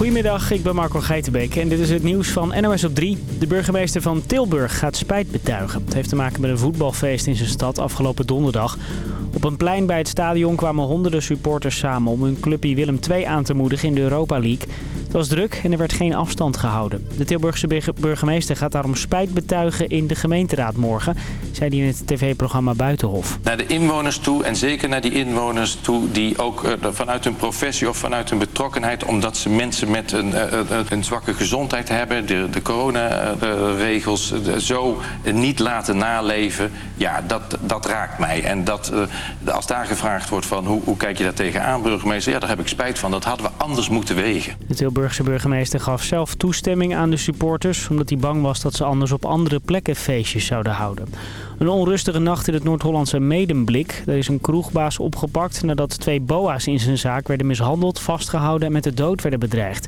Goedemiddag, ik ben Marco Geitenbeek en dit is het nieuws van NOS op 3. De burgemeester van Tilburg gaat spijt betuigen. Het heeft te maken met een voetbalfeest in zijn stad afgelopen donderdag. Op een plein bij het stadion kwamen honderden supporters samen om hun clubje Willem II aan te moedigen in de Europa League. Het was druk en er werd geen afstand gehouden. De Tilburgse burgemeester gaat daarom spijt betuigen in de gemeenteraad morgen, zei hij in het tv-programma Buitenhof. Naar de inwoners toe en zeker naar die inwoners toe die ook uh, vanuit hun professie of vanuit hun betrokkenheid, omdat ze mensen met een, uh, een zwakke gezondheid hebben, de, de coronaregels zo niet laten naleven, ja, dat, dat raakt mij. En dat, als daar gevraagd wordt van hoe, hoe kijk je daar tegenaan, burgemeester, ja, daar heb ik spijt van. Dat hadden we anders moeten wegen. De burgemeester gaf zelf toestemming aan de supporters... omdat hij bang was dat ze anders op andere plekken feestjes zouden houden. Een onrustige nacht in het Noord-Hollandse Medemblik. Er is een kroegbaas opgepakt nadat twee boa's in zijn zaak werden mishandeld, vastgehouden en met de dood werden bedreigd.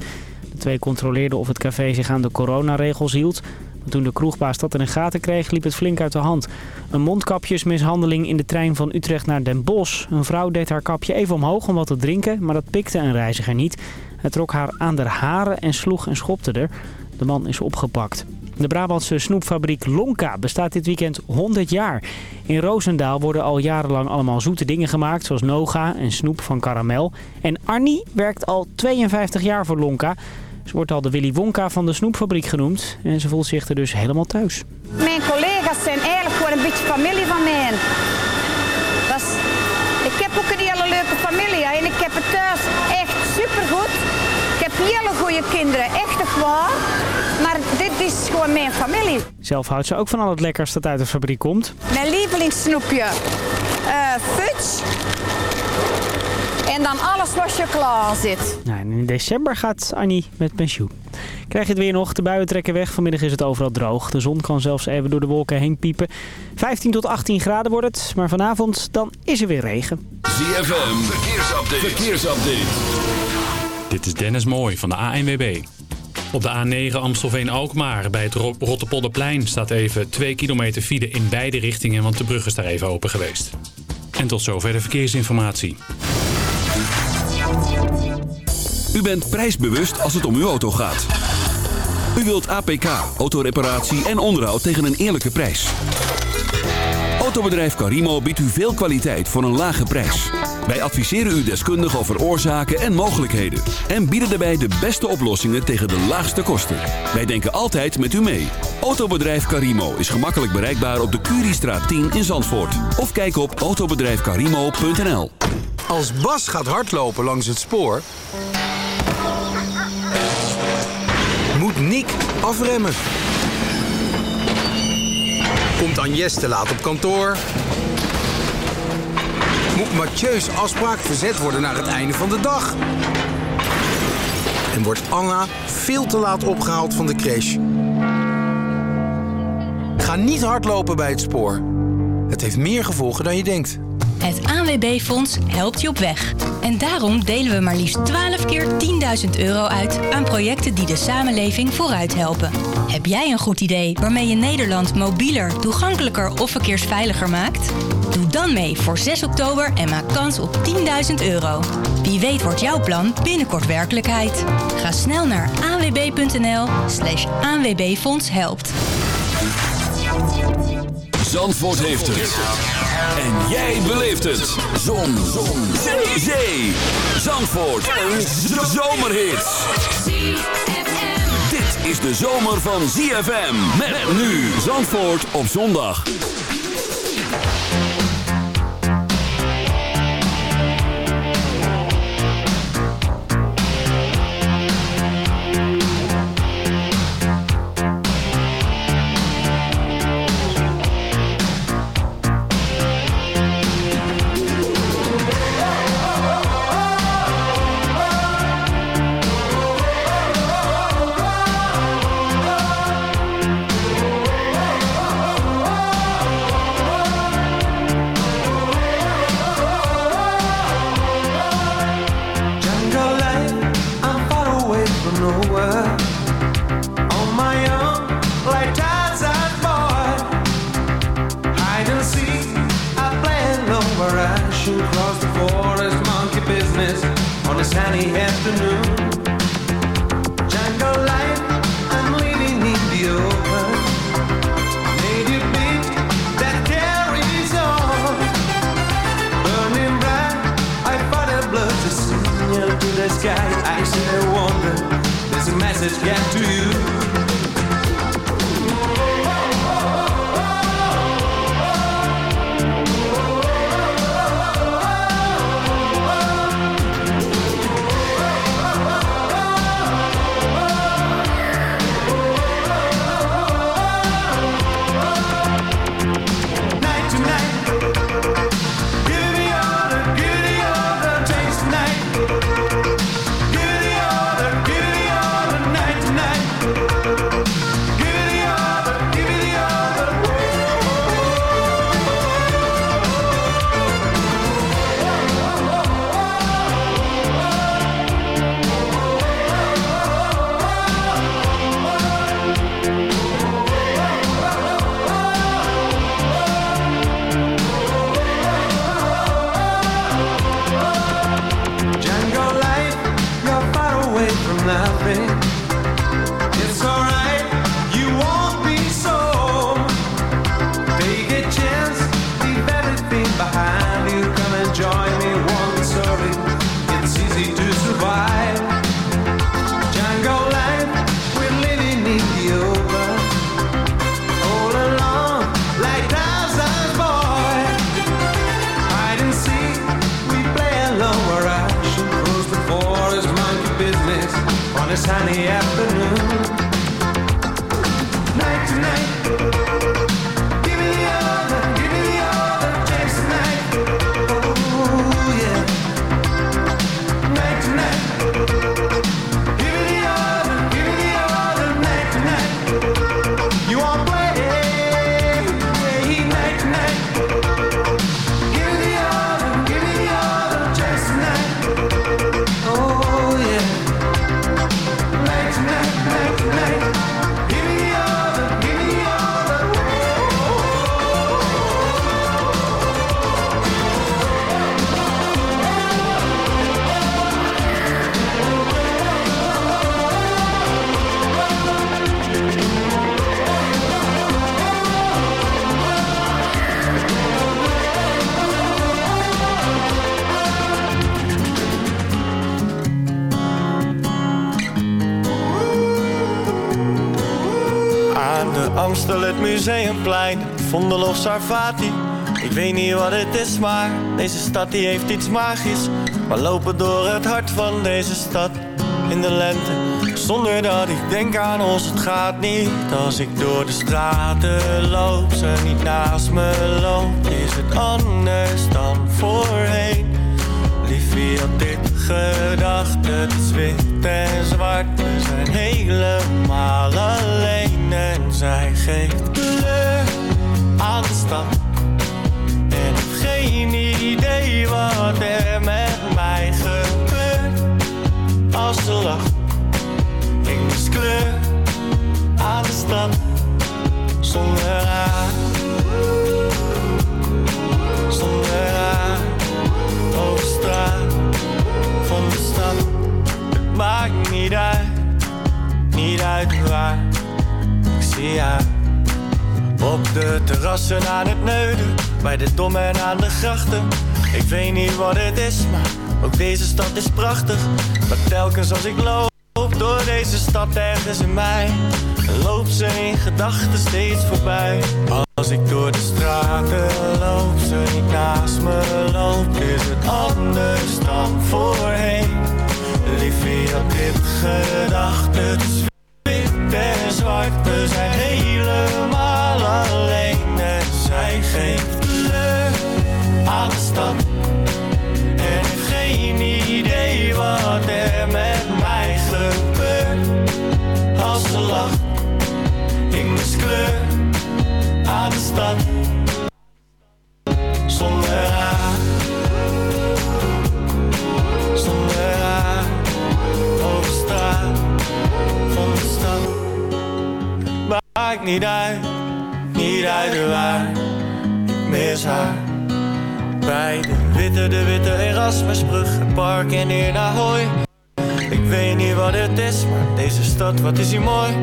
De twee controleerden of het café zich aan de coronaregels hield... Toen de kroegbaas dat in de gaten kreeg, liep het flink uit de hand. Een mondkapjesmishandeling in de trein van Utrecht naar Den Bosch. Een vrouw deed haar kapje even omhoog om wat te drinken, maar dat pikte een reiziger niet. Hij trok haar aan de haren en sloeg en schopte er. De man is opgepakt. De Brabantse snoepfabriek Lonka bestaat dit weekend 100 jaar. In Roosendaal worden al jarenlang allemaal zoete dingen gemaakt, zoals Noga en snoep van karamel. En Arnie werkt al 52 jaar voor Lonka. Ze wordt al de Willy Wonka van de snoepfabriek genoemd en ze voelt zich er dus helemaal thuis. Mijn collega's zijn eigenlijk gewoon een beetje familie van mij. Dat is... Ik heb ook een hele leuke familie en ik heb het thuis echt supergoed. Ik heb hele goede kinderen, echt waar. Maar dit is gewoon mijn familie. Zelf houdt ze ook van al het lekkers dat uit de fabriek komt. Mijn lievelingssnoepje, uh, Futs. En dan alles wat je klaar zit. Nou, in december gaat Annie met pensioen. Krijg je het weer nog. De buien trekken weg. Vanmiddag is het overal droog. De zon kan zelfs even door de wolken heen piepen. 15 tot 18 graden wordt het. Maar vanavond dan is er weer regen. ZFM. Verkeersupdate. Verkeersupdate. Dit is Dennis Mooij van de ANWB. Op de A9 Amstelveen-Alkmaar bij het Rotterpolderplein staat even 2 kilometer file in beide richtingen, want de brug is daar even open geweest. En tot zover de verkeersinformatie. U bent prijsbewust als het om uw auto gaat. U wilt APK, autoreparatie en onderhoud tegen een eerlijke prijs. Autobedrijf Carimo biedt u veel kwaliteit voor een lage prijs. Wij adviseren u deskundig over oorzaken en mogelijkheden. En bieden daarbij de beste oplossingen tegen de laagste kosten. Wij denken altijd met u mee. Autobedrijf Carimo is gemakkelijk bereikbaar op de Curiestraat 10 in Zandvoort. Of kijk op autobedrijfcarimo.nl Als Bas gaat hardlopen langs het spoor... moet Nick afremmen. Komt Agnes te laat op kantoor... moet Mathieu's afspraak verzet worden naar het einde van de dag. En wordt Anna veel te laat opgehaald van de crash. Ga niet hardlopen bij het spoor. Het heeft meer gevolgen dan je denkt. Het ANWB-fonds helpt je op weg. En daarom delen we maar liefst 12 keer 10.000 euro uit aan projecten die de samenleving vooruit helpen. Heb jij een goed idee waarmee je Nederland mobieler, toegankelijker of verkeersveiliger maakt? Doe dan mee voor 6 oktober en maak kans op 10.000 euro. Wie weet wordt jouw plan binnenkort werkelijkheid. Ga snel naar anwb.nl slash aanwbfonds helpt. Zandvoort heeft het. En jij beleeft het. Zon. Zon. Zee. Zee. Zandvoort. Een zomerhit. Dit is de zomer van ZFM. Met nu Zandvoort op zondag. Of Sarfati. Ik weet niet wat het is, maar deze stad die heeft iets magisch. We lopen door het hart van deze stad in de lente. Zonder dat ik denk aan ons, het gaat niet. Als ik door de straten loop, ze niet naast me loopt. Is het anders dan voorheen? Liefie had dit gedacht, het is wit en zwart. We zijn helemaal alleen en zij geeft kleur aan de stad. En heb geen idee wat er met mij gebeurt. Als ze lacht, ik mis kleur aan de stad. Zonder haar, zonder haar. Over straat van de stad. Het maakt niet uit, niet uit waar. Op de terrassen aan het neuden, bij de dom en aan de grachten. Ik weet niet wat het is, maar ook deze stad is prachtig. Maar telkens als ik loop door deze stad ergens in mij, loopt ze in gedachten steeds voorbij. Als ik door de straten loop, ze niet naast me loopt, is het anders dan voorheen. Liefie had dit gedacht, het is wit zwart, we zijn helemaal De witte Erasmusbrug, het park en hier naar Hooi. Ik weet niet wat het is, maar deze stad, wat is hier mooi.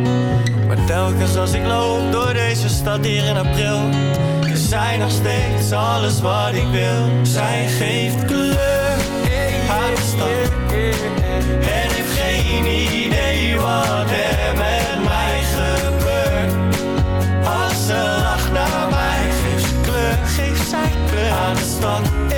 Maar telkens als ik loop door deze stad hier in april, is zij nog steeds alles wat ik wil. Zij geeft kleur aan de stad. En heeft geen idee wat er met mij gebeurt. Als ze lacht naar mij, geeft ze kleur, geeft zij kleur aan de stad.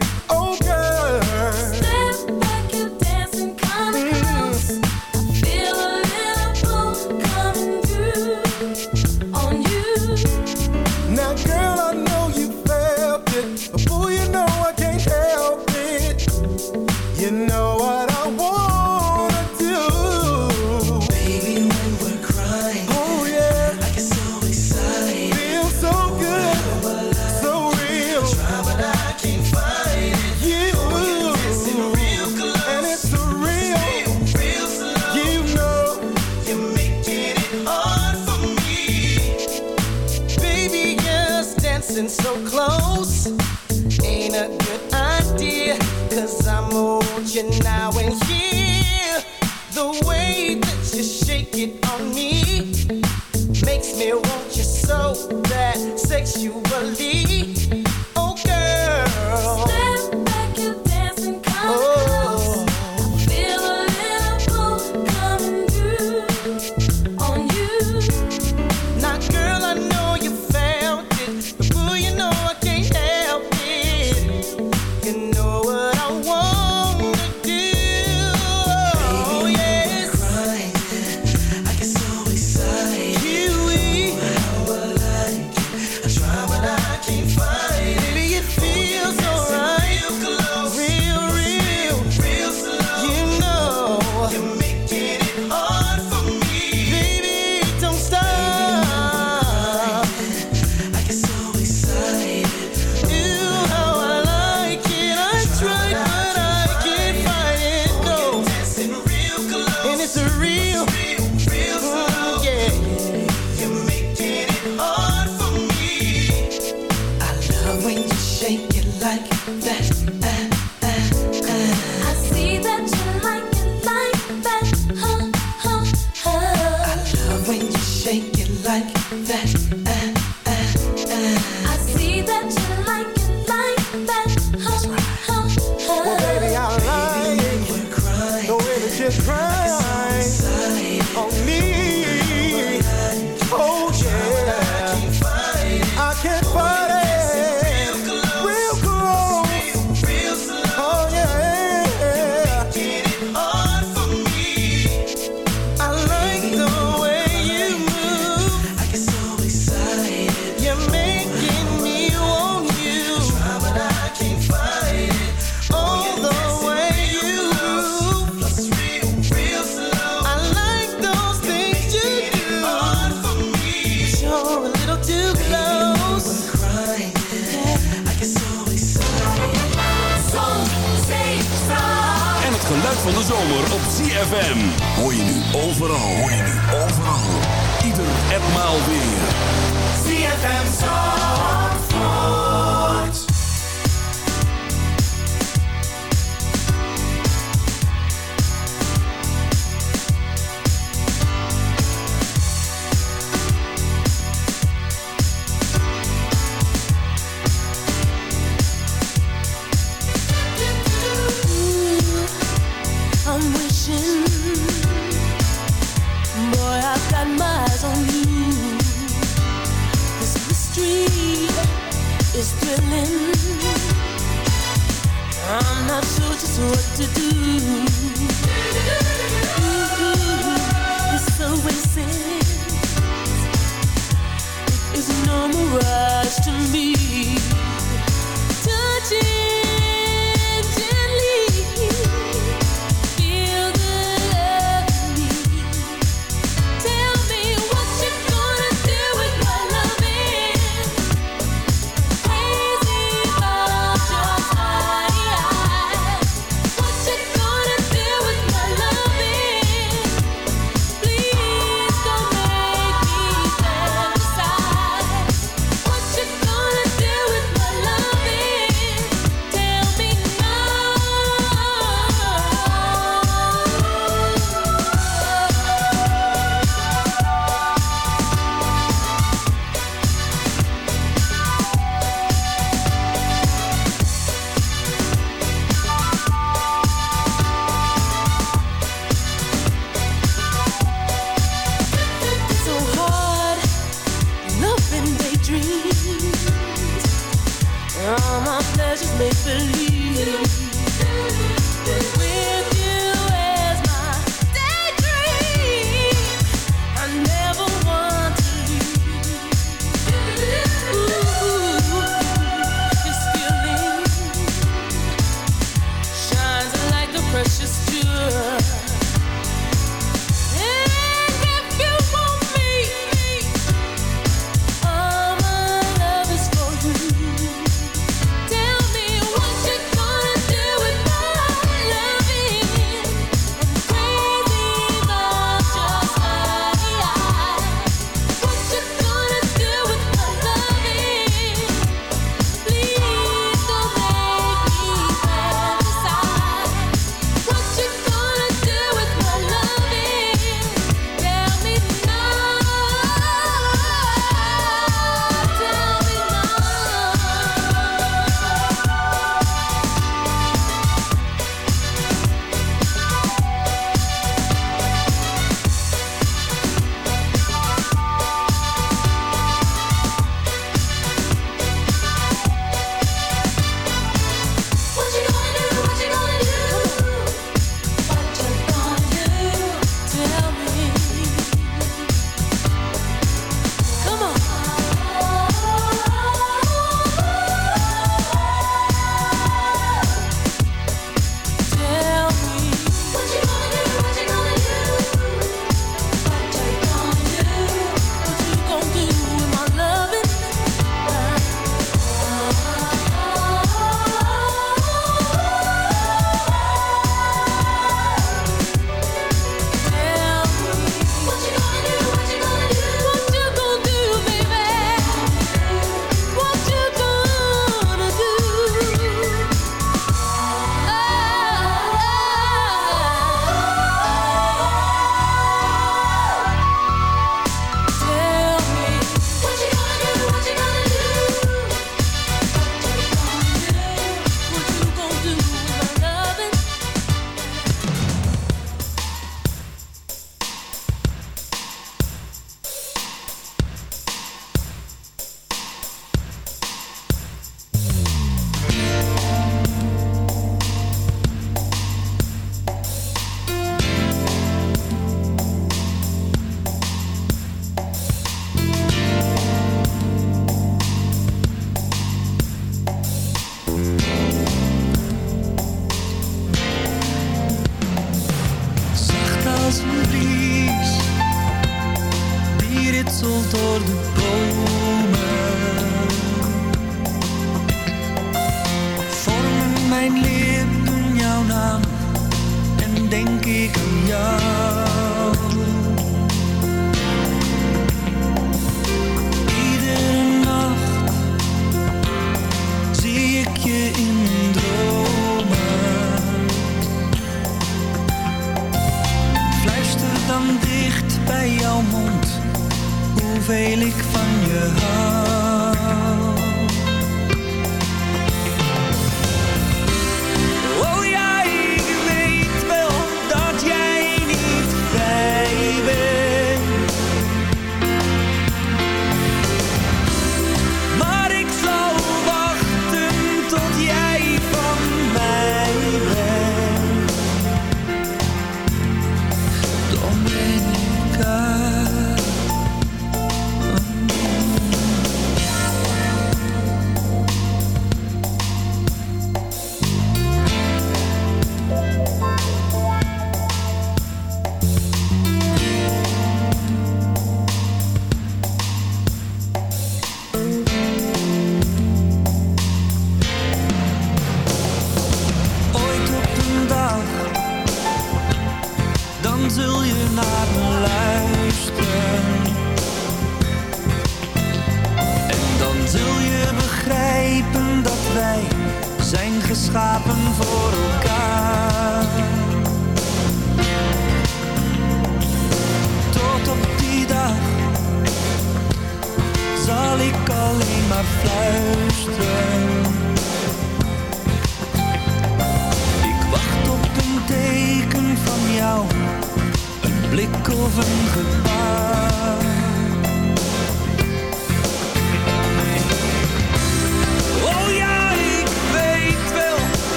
To do.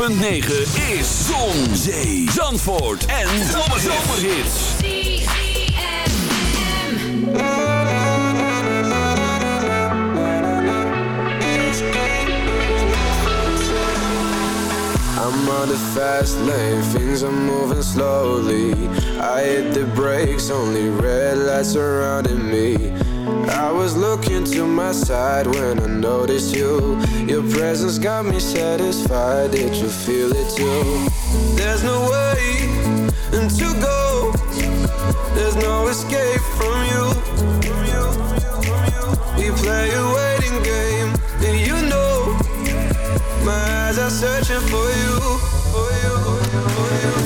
.9 is Zon, Zee, Zandvoort en Zomerhits. I'm on the fast lane, things are moving slowly I hit the brakes, only red lights surrounding me I was looking to my side when I noticed you. Your presence got me satisfied. Did you feel it too? There's no way to go. There's no escape from you. We play a waiting game, and you know my eyes are searching for you. For you, for you. Na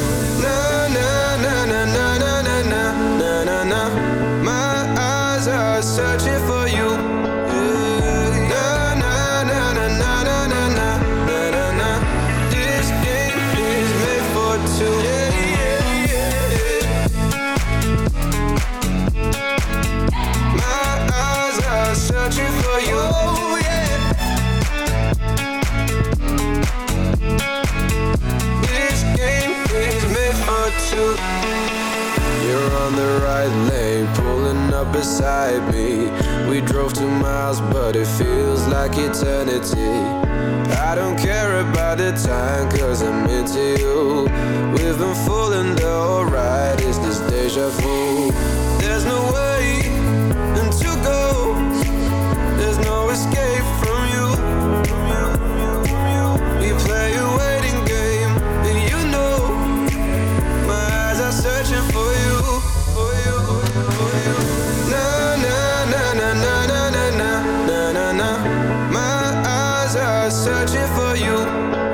searching for up beside me. We drove two miles, but it feels like eternity. I don't care about the time, cause I'm into you. We've been fooling the ride, is this deja vu? For you.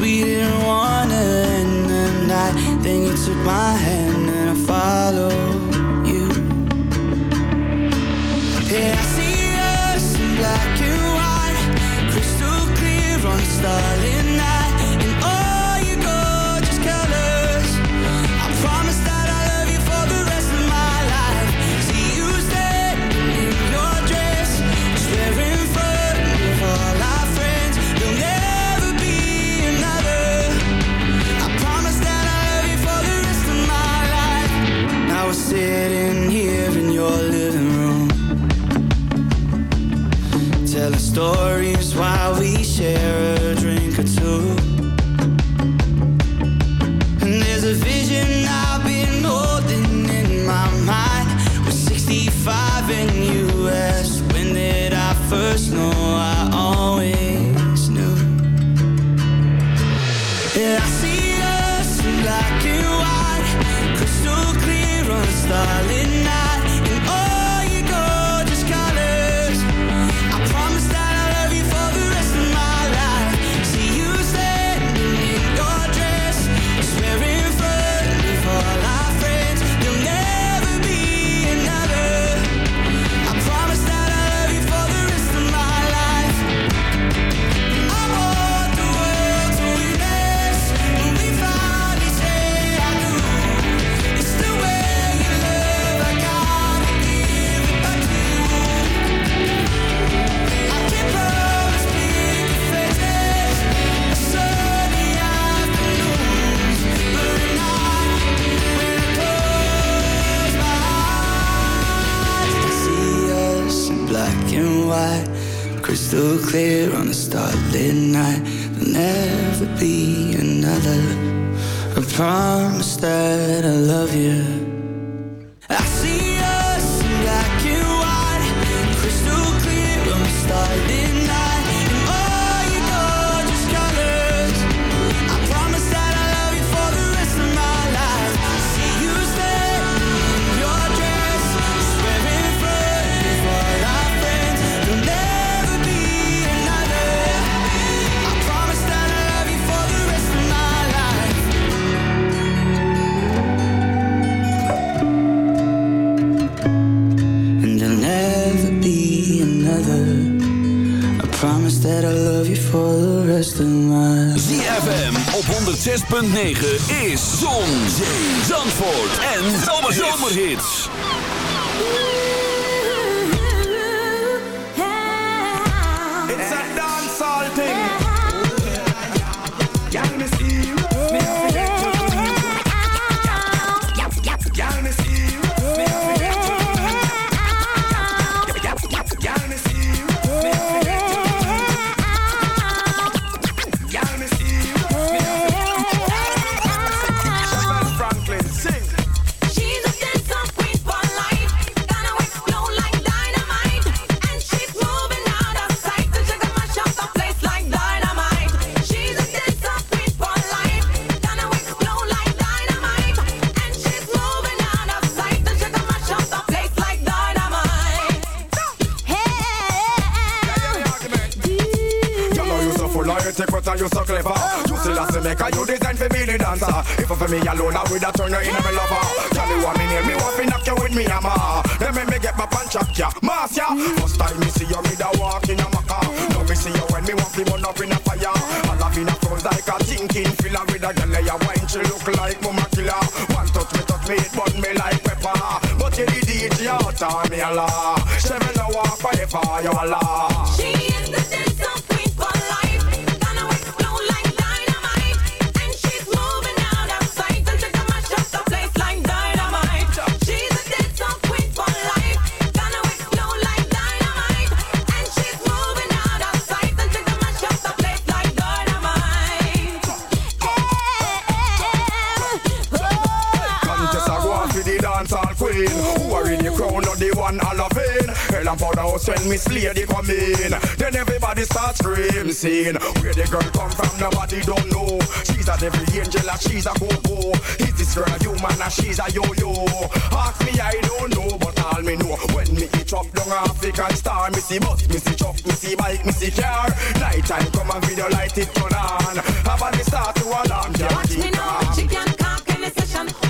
we didn't wanna end the night. Then you took my hand and I followed you. And I see us in black and white, crystal clear on starlit. Stories while we share black and white, crystal clear on a starlit night. There'll never be another. I promise that I love you. That I love you for the rest of my life. ZFM op 106.9 is Zon, Zee, Zandvoort en Zomerhits. It's Have to make a you design for me the dancer. If for me alone, I would have turned you in a me lover. Tell you what me near me, want to knock you with me hammer. Then me me get my punch up ya, mass ya. First time me see you, me da walk in a maca. Now me see you when me want to burn up in a fire. I love in a front like a thinking filler with a girl ya wine. She look like mama killer. One touch me, touch me, it burn me like pepper. But you the DJ out on me a la. She me no walk forever, you a la. She crown of the one all of it. Hell and powder house when Miss Lady come in. Then everybody start screaming. Where the girl come from nobody don't know. She's a devil angel and she's a go-go. Is this girl human and she's a yo-yo? Ask me I don't know but all me know. When me eat up down African star Me see bus, me see truck, me see bike, me see car. Night time come and video light it turn on. Have a start to alarm Watch me now, can't cock and the session.